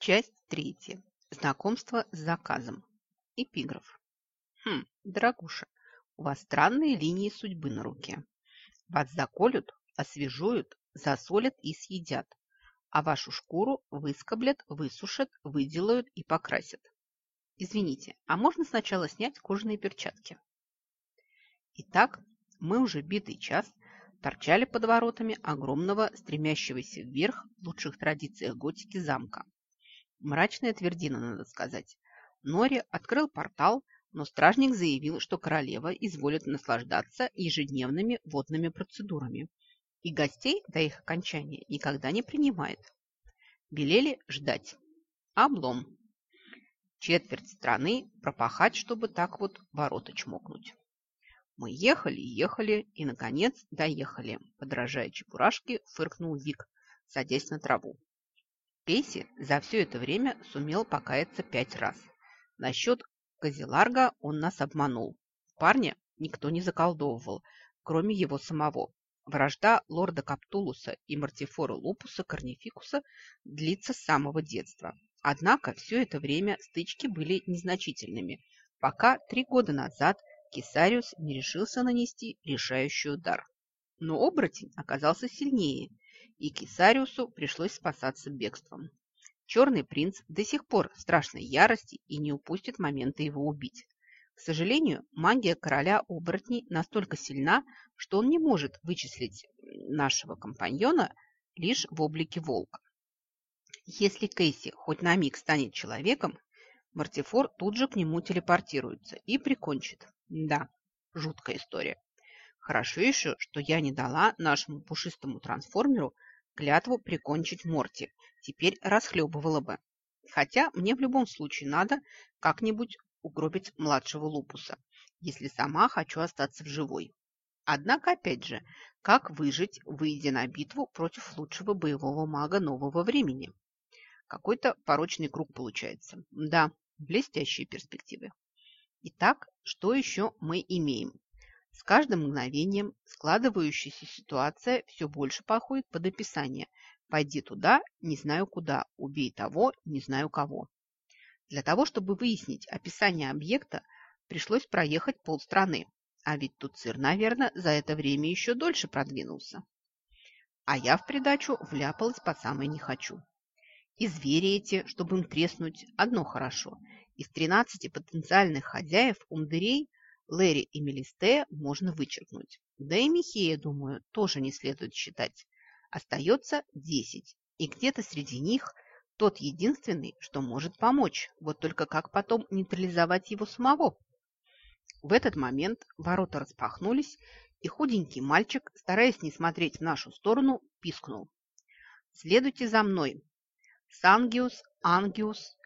Часть третья. Знакомство с заказом. Эпиграф. Хм, дорогуша, у вас странные линии судьбы на руке. Вас заколют, освежуют, засолят и съедят, а вашу шкуру выскоблят, высушат, выделают и покрасят. Извините, а можно сначала снять кожаные перчатки? Итак, мы уже битый час торчали под воротами огромного, стремящегося вверх в лучших традициях готики замка. Мрачная твердина, надо сказать. Нори открыл портал, но стражник заявил, что королева изволит наслаждаться ежедневными водными процедурами и гостей до их окончания никогда не принимает. Велели ждать. Облом. Четверть страны пропахать, чтобы так вот ворота чмокнуть. Мы ехали, ехали и, наконец, доехали. Подражая чебурашке, фыркнул Вик, садясь на траву. Кейси за все это время сумел покаяться пять раз. Насчет Козеларга он нас обманул. Парня никто не заколдовывал, кроме его самого. Вражда лорда Каптулуса и Мартифора Лупуса Корнификуса длится с самого детства. Однако все это время стычки были незначительными, пока три года назад Кесариус не решился нанести решающий удар. Но оборотень оказался сильнее, и Кесариусу пришлось спасаться бегством. Черный принц до сих пор в страшной ярости и не упустит момента его убить. К сожалению, магия короля оборотней настолько сильна, что он не может вычислить нашего компаньона лишь в облике волка. Если Кейси хоть на миг станет человеком, Мартифор тут же к нему телепортируется и прикончит. Да, жуткая история. Хорошо еще, что я не дала нашему пушистому трансформеру клятву прикончить Морти. Теперь расхлебывала бы. Хотя мне в любом случае надо как-нибудь угробить младшего Лупуса, если сама хочу остаться в живой. Однако, опять же, как выжить, выйдя на битву против лучшего боевого мага нового времени? Какой-то порочный круг получается. Да, блестящие перспективы. Итак, что еще мы имеем? С каждым мгновением складывающаяся ситуация все больше походит под описание «пойди туда, не знаю куда, убей того, не знаю кого». Для того, чтобы выяснить описание объекта, пришлось проехать полстраны, а ведь тут сыр, наверное, за это время еще дольше продвинулся. А я в придачу вляпалась по самой не хочу. И звери эти, чтобы им треснуть, одно хорошо – из 13 потенциальных хозяев умдырей Лэри и Мелистея можно вычеркнуть. Да и Михея, думаю, тоже не следует считать. Остается 10, и где-то среди них тот единственный, что может помочь. Вот только как потом нейтрализовать его самого? В этот момент ворота распахнулись, и худенький мальчик, стараясь не смотреть в нашу сторону, пискнул. «Следуйте за мной. Сангиус, Ангиус,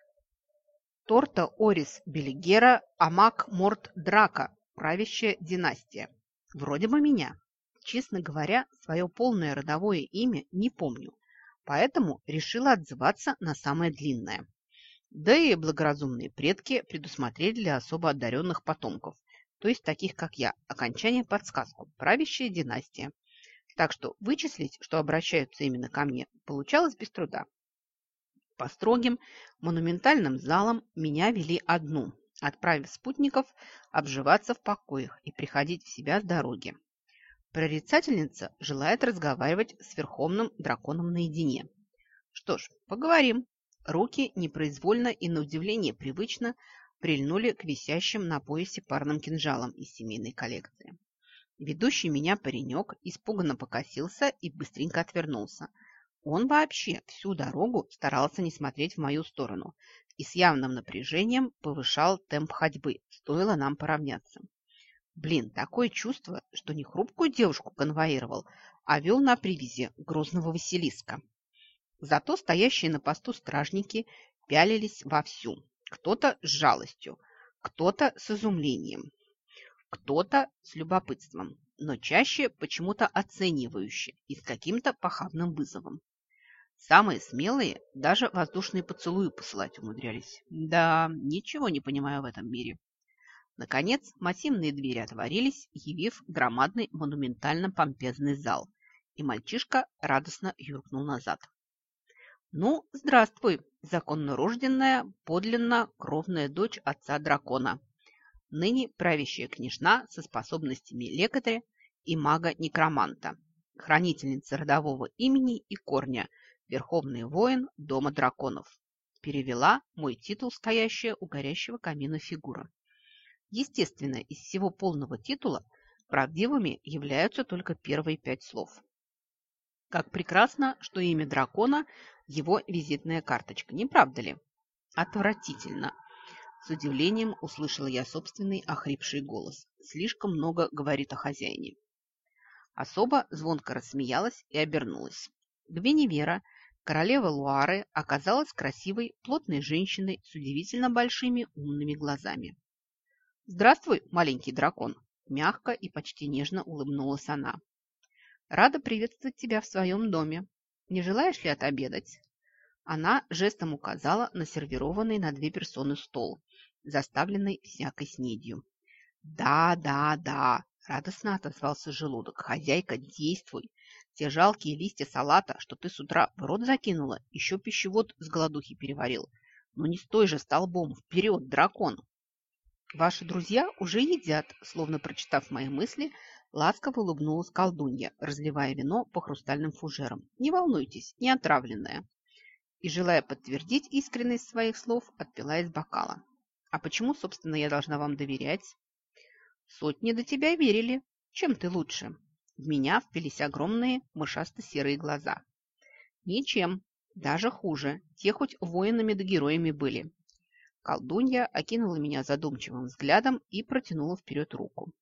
Торта Орис Белигера, Амак Морт Драка, правящая династия. Вроде бы меня. Честно говоря, свое полное родовое имя не помню, поэтому решила отзываться на самое длинное. Да и благоразумные предки предусмотрели для особо одаренных потомков, то есть таких, как я, окончание подсказку «правящая династия». Так что вычислить, что обращаются именно ко мне, получалось без труда. По строгим монументальным залам меня вели одну, отправив спутников обживаться в покоях и приходить в себя с дороги. Прорицательница желает разговаривать с верховным драконом наедине. Что ж, поговорим. Руки непроизвольно и на удивление привычно прильнули к висящим на поясе парным кинжалам из семейной коллекции. Ведущий меня паренек испуганно покосился и быстренько отвернулся – он вообще всю дорогу старался не смотреть в мою сторону и с явным напряжением повышал темп ходьбы, стоило нам поравняться. Блин, такое чувство, что не хрупкую девушку конвоировал, а вел на привязи грозного Василиска. Зато стоящие на посту стражники пялились вовсю. Кто-то с жалостью, кто-то с изумлением, кто-то с любопытством, но чаще почему-то оценивающе и с каким-то похабным вызовом. Самые смелые даже воздушные поцелуи посылать умудрялись. Да, ничего не понимаю в этом мире. Наконец, массивные двери отворились, явив громадный монументально-помпезный зал, и мальчишка радостно юркнул назад. Ну, здравствуй, законно рожденная, подлинно кровная дочь отца дракона, ныне правящая княжна со способностями лекаря и мага-некроманта, хранительница родового имени и корня, верховный воин Дома драконов. Перевела мой титул, стоящая у горящего камина фигура. Естественно, из всего полного титула правдивыми являются только первые пять слов. Как прекрасно, что имя дракона – его визитная карточка, не правда ли? Отвратительно. С удивлением услышала я собственный охрипший голос. Слишком много говорит о хозяине. Особо звонко рассмеялась и обернулась. Гвиневера, королева Луары, оказалась красивой, плотной женщиной с удивительно большими умными глазами. «Здравствуй, маленький дракон!» Мягко и почти нежно улыбнулась она. «Рада приветствовать тебя в своем доме. Не желаешь ли отобедать?» Она жестом указала на сервированный на две персоны стол, заставленный всякой снедью. «Да, да, да!» – радостно отозвался желудок. «Хозяйка, действуй! Те жалкие листья салата, что ты с утра в рот закинула, еще пищевод с голодухи переварил. Но не стой же столбом! Вперед, дракон!» «Ваши друзья уже едят», словно прочитав мои мысли, ласково улыбнулась колдунья, разливая вино по хрустальным фужерам. «Не волнуйтесь, не отравленное». И, желая подтвердить искренность своих слов, отпила из бокала. «А почему, собственно, я должна вам доверять?» «Сотни до тебя верили. Чем ты лучше?» В меня впились огромные мышасто-серые глаза. «Ничем. Даже хуже. Те хоть воинами да героями были. Колдунья окинула меня задумчивым взглядом и протянула вперед руку.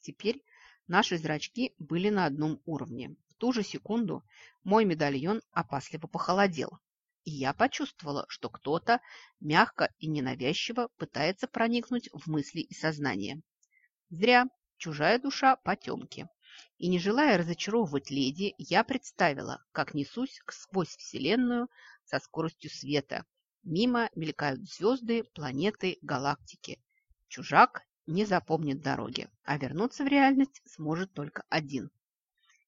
Теперь наши зрачки были на одном уровне. В ту же секунду мой медальон опасливо похолодел, и я почувствовала, что кто-то мягко и ненавязчиво пытается проникнуть в мысли и сознание. Зря чужая душа потемки. И не желая разочаровывать леди, я представила, как несусь сквозь Вселенную со скоростью света, Мимо мелькают звезды, планеты, галактики. Чужак не запомнит дороги, а вернуться в реальность сможет только один.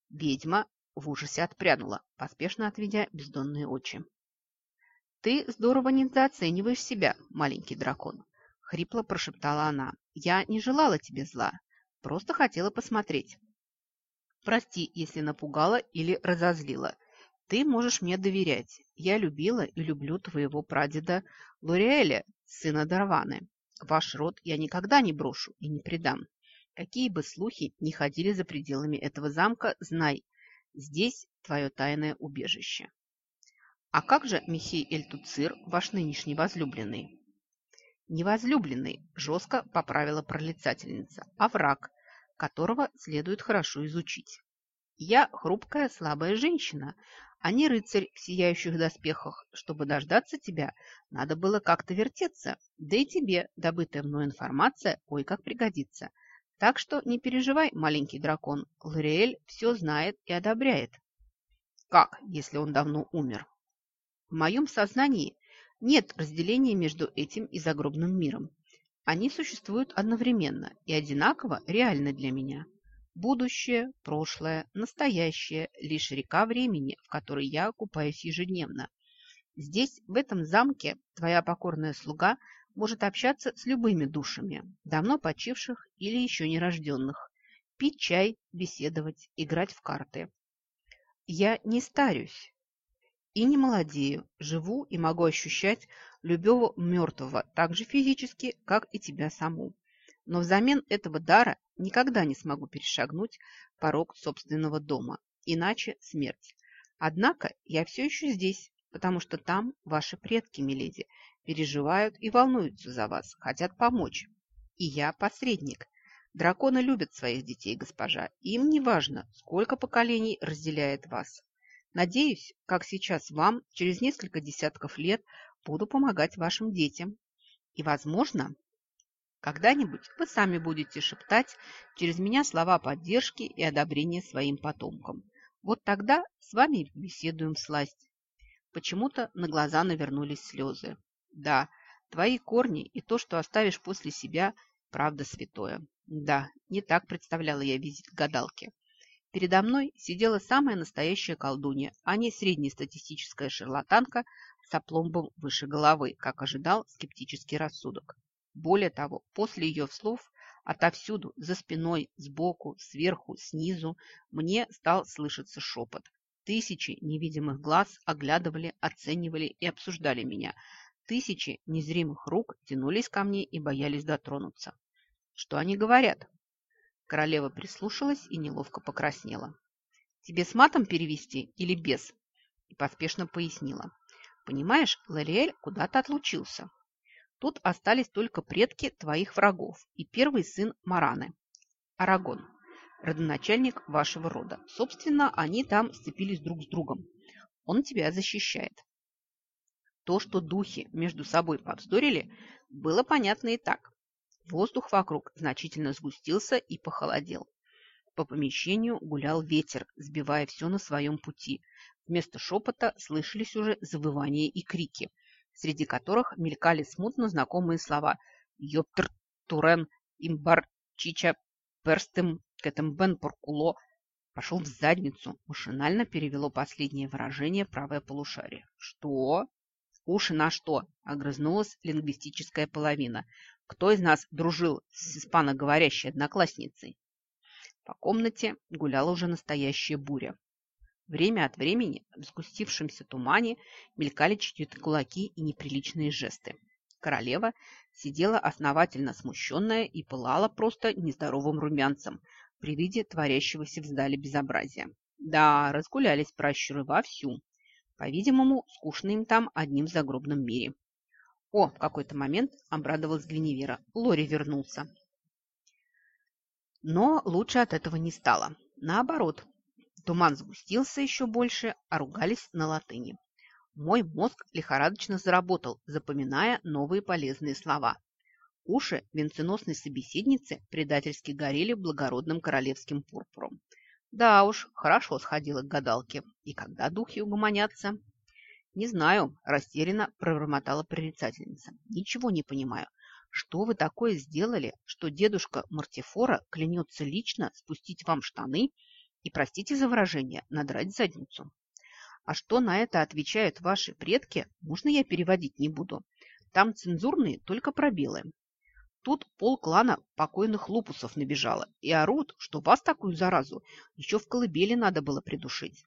Ведьма в ужасе отпрянула, поспешно отведя бездонные очи. «Ты здорово недооцениваешь себя, маленький дракон», — хрипло прошептала она. «Я не желала тебе зла, просто хотела посмотреть. Прости, если напугала или разозлила. Ты можешь мне доверять. Я любила и люблю твоего прадеда Лориэля, сына Дарваны. Ваш род я никогда не брошу и не предам. Какие бы слухи ни ходили за пределами этого замка, знай, здесь твое тайное убежище. А как же месье Эльтуцир, ваш нынешний возлюбленный? Невозлюбленный, жестко поправила пролицательница, а враг, которого следует хорошо изучить. Я хрупкая, слабая женщина, а не рыцарь в сияющих доспехах. Чтобы дождаться тебя, надо было как-то вертеться. Да и тебе добытая мной информация ой как пригодится. Так что не переживай, маленький дракон. Лориэль все знает и одобряет. Как, если он давно умер? В моем сознании нет разделения между этим и загробным миром. Они существуют одновременно и одинаково реальны для меня. Будущее, прошлое, настоящее – лишь река времени, в которой я купаюсь ежедневно. Здесь, в этом замке, твоя покорная слуга может общаться с любыми душами, давно почивших или еще нерожденных, пить чай, беседовать, играть в карты. Я не старюсь и не молодею, живу и могу ощущать любого мертвого так же физически, как и тебя саму. Но взамен этого дара никогда не смогу перешагнуть порог собственного дома, иначе смерть. Однако я все еще здесь, потому что там ваши предки, миледи, переживают и волнуются за вас, хотят помочь. И я посредник. Драконы любят своих детей, госпожа. Им не важно, сколько поколений разделяет вас. Надеюсь, как сейчас вам, через несколько десятков лет, буду помогать вашим детям. И, возможно, когда-нибудь вы сами будете шептать через меня слова поддержки и одобрения своим потомкам. Вот тогда с вами беседуем сласть. Почему-то на глаза навернулись слезы. Да, твои корни и то, что оставишь после себя, правда святое. Да, не так представляла я визит к гадалке. Передо мной сидела самая настоящая колдунья, а не среднестатистическая шарлатанка с опломбом выше головы, как ожидал скептический рассудок. Более того, после ее слов отовсюду, за спиной, сбоку, сверху, снизу, мне стал слышаться шепот. Тысячи невидимых глаз оглядывали, оценивали и обсуждали меня. Тысячи незримых рук тянулись ко мне и боялись дотронуться. Что они говорят? Королева прислушалась и неловко покраснела. «Тебе с матом перевести или без?» И поспешно пояснила. «Понимаешь, Лориэль куда-то отлучился. Тут остались только предки твоих врагов и первый сын Мараны, Арагон родоначальник вашего рода. Собственно, они там сцепились друг с другом. Он тебя защищает. То, что духи между собой повздорили, было понятно и так. Воздух вокруг значительно сгустился и похолодел. По помещению гулял ветер, сбивая все на своем пути. Вместо шепота слышались уже завывания и крики, среди которых мелькали смутно знакомые слова «Йоптр», «Турен», «Имбар», «Чича», «Перстем», Кэтэмбен Поркуло пошел в задницу, машинально перевело последнее выражение правое полушарие. «Что?» «Уши на что?» – огрызнулась лингвистическая половина. «Кто из нас дружил с испаноговорящей одноклассницей?» По комнате гуляла уже настоящая буря. Время от времени в сгустившемся тумане мелькали чьи-то кулаки и неприличные жесты. Королева сидела основательно смущенная и пылала просто нездоровым румянцем, при виде творящегося в зале безобразия. Да, разгулялись пращуры вовсю. По-видимому, скучно им там одним в загробном мире. О, в какой-то момент обрадовалась Гвиневера. Лори вернулся. Но лучше от этого не стало. Наоборот, туман сгустился еще больше, а ругались на латыни. Мой мозг лихорадочно заработал, запоминая новые полезные слова. Уши венценосной собеседницы предательски горели благородным королевским пурпуром. Да уж, хорошо сходила к гадалке. И когда духи угомонятся? Не знаю, растерянно провормотала прорицательница. Ничего не понимаю. Что вы такое сделали, что дедушка Мартифора клянется лично спустить вам штаны и, простите за выражение, надрать задницу? А что на это отвечают ваши предки, можно я переводить не буду. Там цензурные только пробелы. Тут полклана покойных лупусов набежало и орут, что вас такую заразу еще в колыбели надо было придушить.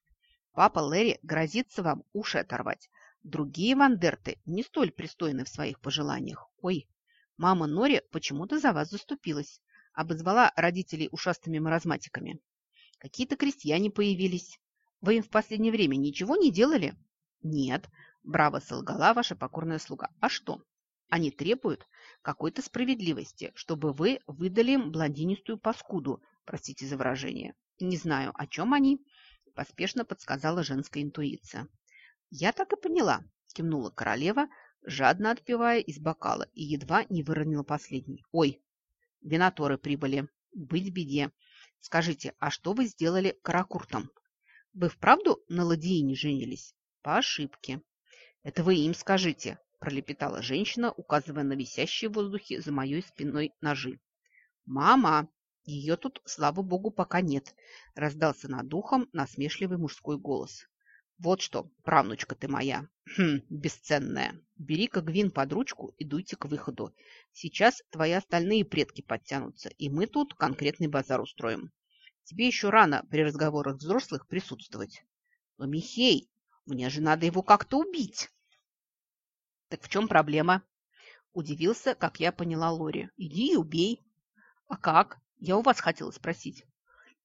Папа Лэри грозится вам уши оторвать. Другие вандерты не столь пристойны в своих пожеланиях. Ой, мама Нори почему-то за вас заступилась, обозвала родителей ушастыми маразматиками. Какие-то крестьяне появились. Вы им в последнее время ничего не делали? Нет, браво солгала ваша покорная слуга. А что? Они требуют какой-то справедливости, чтобы вы выдали им блондинистую паскуду, простите за выражение. Не знаю, о чем они, поспешно подсказала женская интуиция. Я так и поняла, кивнула королева, жадно отпивая из бокала и едва не выронила последний. Ой, винаторы прибыли. Быть беде. Скажите, а что вы сделали каракуртом? Вы вправду на ладьине женились? По ошибке. Это вы им скажите, пролепетала женщина, указывая на висящие в воздухе за моей спиной ножи. «Мама! Ее тут, слава богу, пока нет!» – раздался над ухом насмешливый мужской голос. «Вот что, правнучка ты моя, хм, бесценная, бери-ка Гвин под ручку и дуйте к выходу. Сейчас твои остальные предки подтянутся, и мы тут конкретный базар устроим. Тебе еще рано при разговорах взрослых присутствовать. Но, Михей, мне же надо его как-то убить!» Так в чем проблема? Удивился, как я поняла Лори. Иди и убей. А как? Я у вас хотела спросить.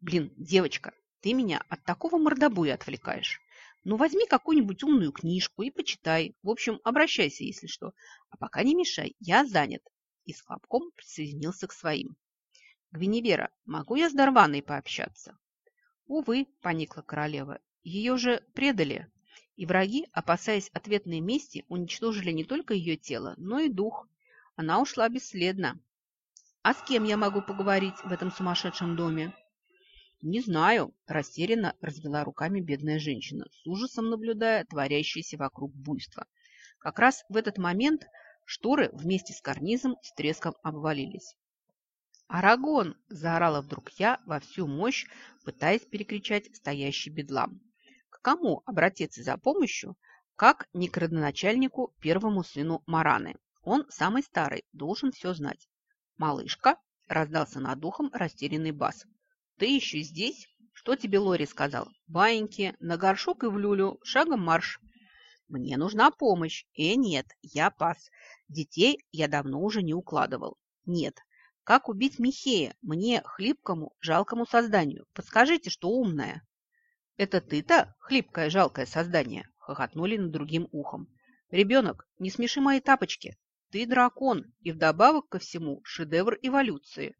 Блин, девочка, ты меня от такого мордобоя отвлекаешь. Ну, возьми какую-нибудь умную книжку и почитай. В общем, обращайся, если что. А пока не мешай, я занят. И с хлопком присоединился к своим. Гвиневера, могу я с Дарваной пообщаться? Увы, поникла королева, ее же предали и враги, опасаясь ответной мести, уничтожили не только ее тело, но и дух. Она ушла бесследно. А с кем я могу поговорить в этом сумасшедшем доме? Не знаю, растерянно развела руками бедная женщина, с ужасом наблюдая творящееся вокруг буйство. Как раз в этот момент шторы вместе с карнизом с треском обвалились. «Арагон!» – заорала вдруг я во всю мощь, пытаясь перекричать стоящий бедлам. К кому обратиться за помощью, как не к родоначальнику первому сыну Мараны? Он самый старый, должен все знать. «Малышка!» – раздался над духом растерянный бас. «Ты еще здесь? Что тебе Лори сказал? Баиньки, на горшок и в люлю, шагом марш!» «Мне нужна помощь!» «Э, нет, я пас. Детей я давно уже не укладывал. Нет, как убить Михея, мне, хлипкому, жалкому созданию? Подскажите, что умное!» «Это ты-то, хлипкое, жалкое создание?» – хохотнули над другим ухом. «Ребенок, не смеши мои тапочки. Ты дракон, и вдобавок ко всему шедевр эволюции.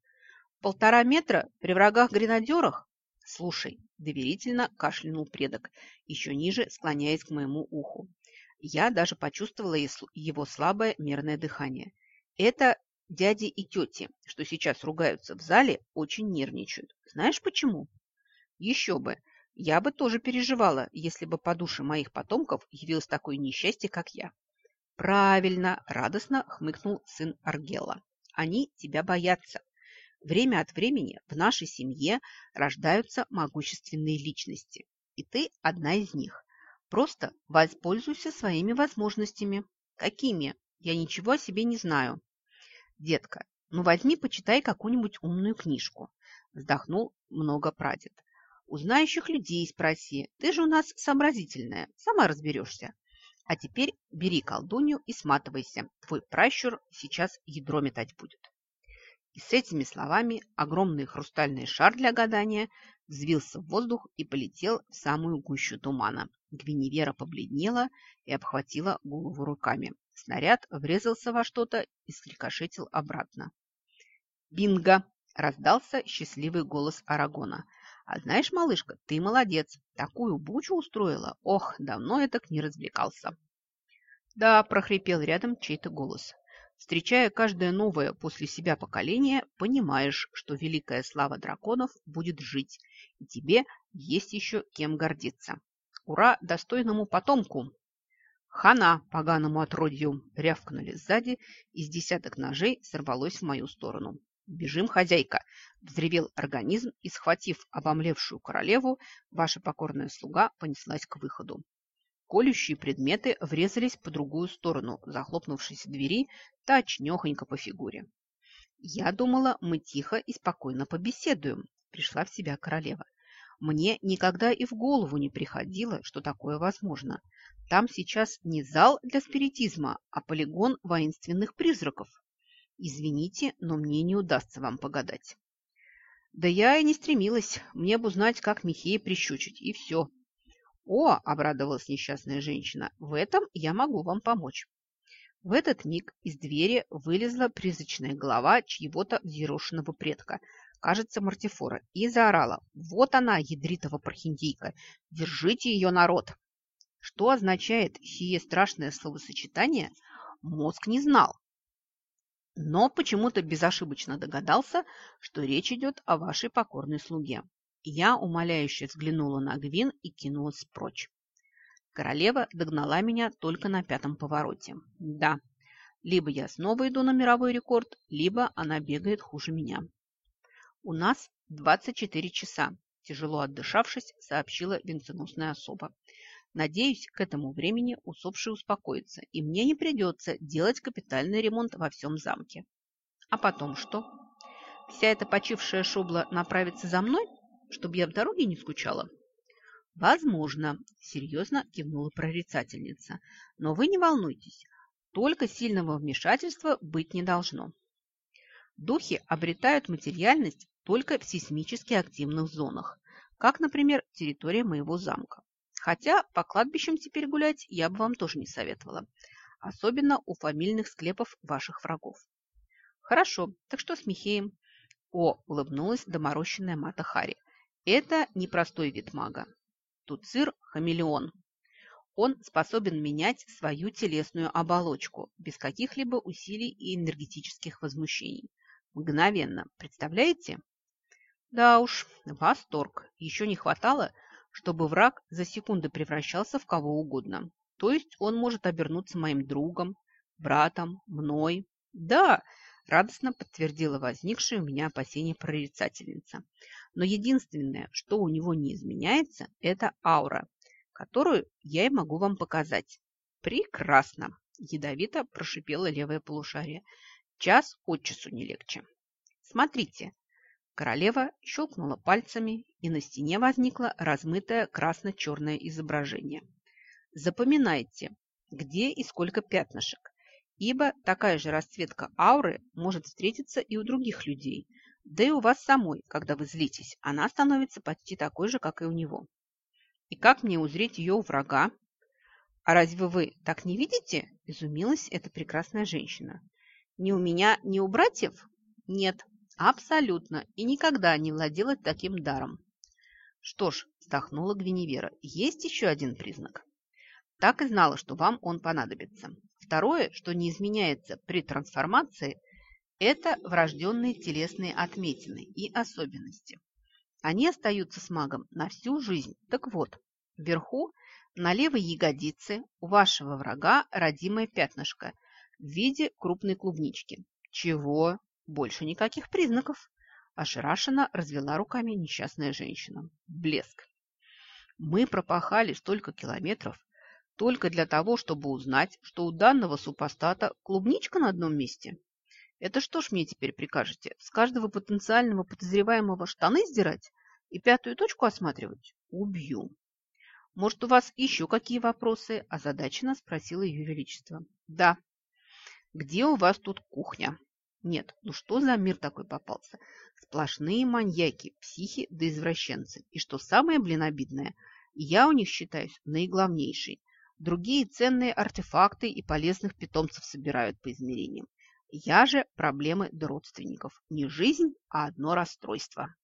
Полтора метра при врагах-гренадерах? Слушай, доверительно кашлянул предок, еще ниже склоняясь к моему уху. Я даже почувствовала его слабое мерное дыхание. Это дяди и тети, что сейчас ругаются в зале, очень нервничают. Знаешь почему? Еще бы. Я бы тоже переживала, если бы по душе моих потомков явилось такое несчастье, как я. «Правильно!» – радостно хмыкнул сын Аргела. «Они тебя боятся. Время от времени в нашей семье рождаются могущественные личности, и ты одна из них. Просто воспользуйся своими возможностями. Какими? Я ничего о себе не знаю». «Детка, ну возьми, почитай какую-нибудь умную книжку», – вздохнул много прадед. «У знающих людей спроси. Ты же у нас сообразительная, сама разберешься. А теперь бери колдунью и сматывайся. Твой пращур сейчас ядро метать будет. И с этими словами огромный хрустальный шар для гадания взвился в воздух и полетел в самую гущу тумана. Гвиневера побледнела и обхватила голову руками. Снаряд врезался во что-то и скрикошетил обратно. «Бинго!» – раздался счастливый голос Арагона. «А знаешь, малышка, ты молодец. Такую бучу устроила. Ох, давно я так не развлекался». «Да», – прохрипел рядом чей-то голос. Встречая каждое новое после себя поколение, понимаешь, что великая слава драконов будет жить, и тебе есть еще кем гордиться. Ура достойному потомку! Хана поганому отродью! Рявкнули сзади, из десяток ножей сорвалось в мою сторону. «Бежим, хозяйка!» – взревел организм, и, схватив обомлевшую королеву, ваша покорная слуга понеслась к выходу. Колющие предметы врезались по другую сторону захлопнувшейся двери точнёхонько по фигуре. «Я думала, мы тихо и спокойно побеседуем», – пришла в себя королева. «Мне никогда и в голову не приходило, что такое возможно. Там сейчас не зал для спиритизма, а полигон воинственных призраков. Извините, но мне не удастся вам погадать. Да я и не стремилась. Мне бы узнать, как Михея прищучить, и все. О, обрадовалась несчастная женщина, в этом я могу вам помочь. В этот миг из двери вылезла призрачная голова чьего-то взъерошенного предка, кажется, Мартифора, и заорала. Вот она, ядритова прохиндейка, держите ее, народ! Что означает сие страшное словосочетание, мозг не знал но почему-то безошибочно догадался, что речь идет о вашей покорной слуге. Я умоляюще взглянула на Гвин и кинулась прочь. Королева догнала меня только на пятом повороте. Да, либо я снова иду на мировой рекорд, либо она бегает хуже меня. У нас 24 часа, тяжело отдышавшись, сообщила венценосная особа. Надеюсь, к этому времени усопший успокоится, и мне не придется делать капитальный ремонт во всем замке. А потом что? Вся эта почившая шубла направится за мной, чтобы я в дороге не скучала? Возможно, серьезно кивнула прорицательница. Но вы не волнуйтесь, только сильного вмешательства быть не должно. Духи обретают материальность только в сейсмически активных зонах, как, например, территория моего замка. Хотя по кладбищам теперь гулять я бы вам тоже не советовала. Особенно у фамильных склепов ваших врагов. Хорошо, так что с Михеем? О, улыбнулась доморощенная Мата Хари. Это непростой вид мага. Туцир – хамелеон. Он способен менять свою телесную оболочку без каких-либо усилий и энергетических возмущений. Мгновенно. Представляете? Да уж, восторг. Еще не хватало, чтобы враг за секунды превращался в кого угодно. То есть он может обернуться моим другом, братом, мной. Да, радостно подтвердила возникшее у меня опасение прорицательница. Но единственное, что у него не изменяется, это аура, которую я и могу вам показать. Прекрасно! Ядовито прошипело левое полушарие. Час от часу не легче. Смотрите. Королева щелкнула пальцами, и на стене возникло размытое красно-черное изображение. Запоминайте, где и сколько пятнышек ибо такая же расцветка ауры может встретиться и у других людей, да и у вас самой, когда вы злитесь, она становится почти такой же, как и у него. И как мне узреть ее у врага? А разве вы так не видите? Изумилась эта прекрасная женщина. Ни у меня, ни у братьев? Нет, абсолютно, и никогда не владела таким даром. Что ж, вздохнула Гвиневера, есть еще один признак. Так и знала, что вам он понадобится. Второе, что не изменяется при трансформации, это врожденные телесные отметины и особенности. Они остаются с магом на всю жизнь. Так вот, вверху, на левой ягодице, у вашего врага родимое пятнышко в виде крупной клубнички. Чего? Больше никаких признаков. Ошарашенно развела руками несчастная женщина. Блеск. Мы пропахали столько километров, только для того, чтобы узнать, что у данного супостата клубничка на одном месте? Это что ж мне теперь прикажете? С каждого потенциального подозреваемого штаны сдирать и пятую точку осматривать? Убью. Может, у вас еще какие вопросы? Озадаченно спросила ее величество. Да. Где у вас тут кухня? Нет, ну что за мир такой попался? Сплошные маньяки, психи да извращенцы. И что самое, блин, обидное, я у них считаюсь наиглавнейшей. Другие ценные артефакты и полезных питомцев собирают по измерениям. Я же проблемы до родственников. Не жизнь, а одно расстройство.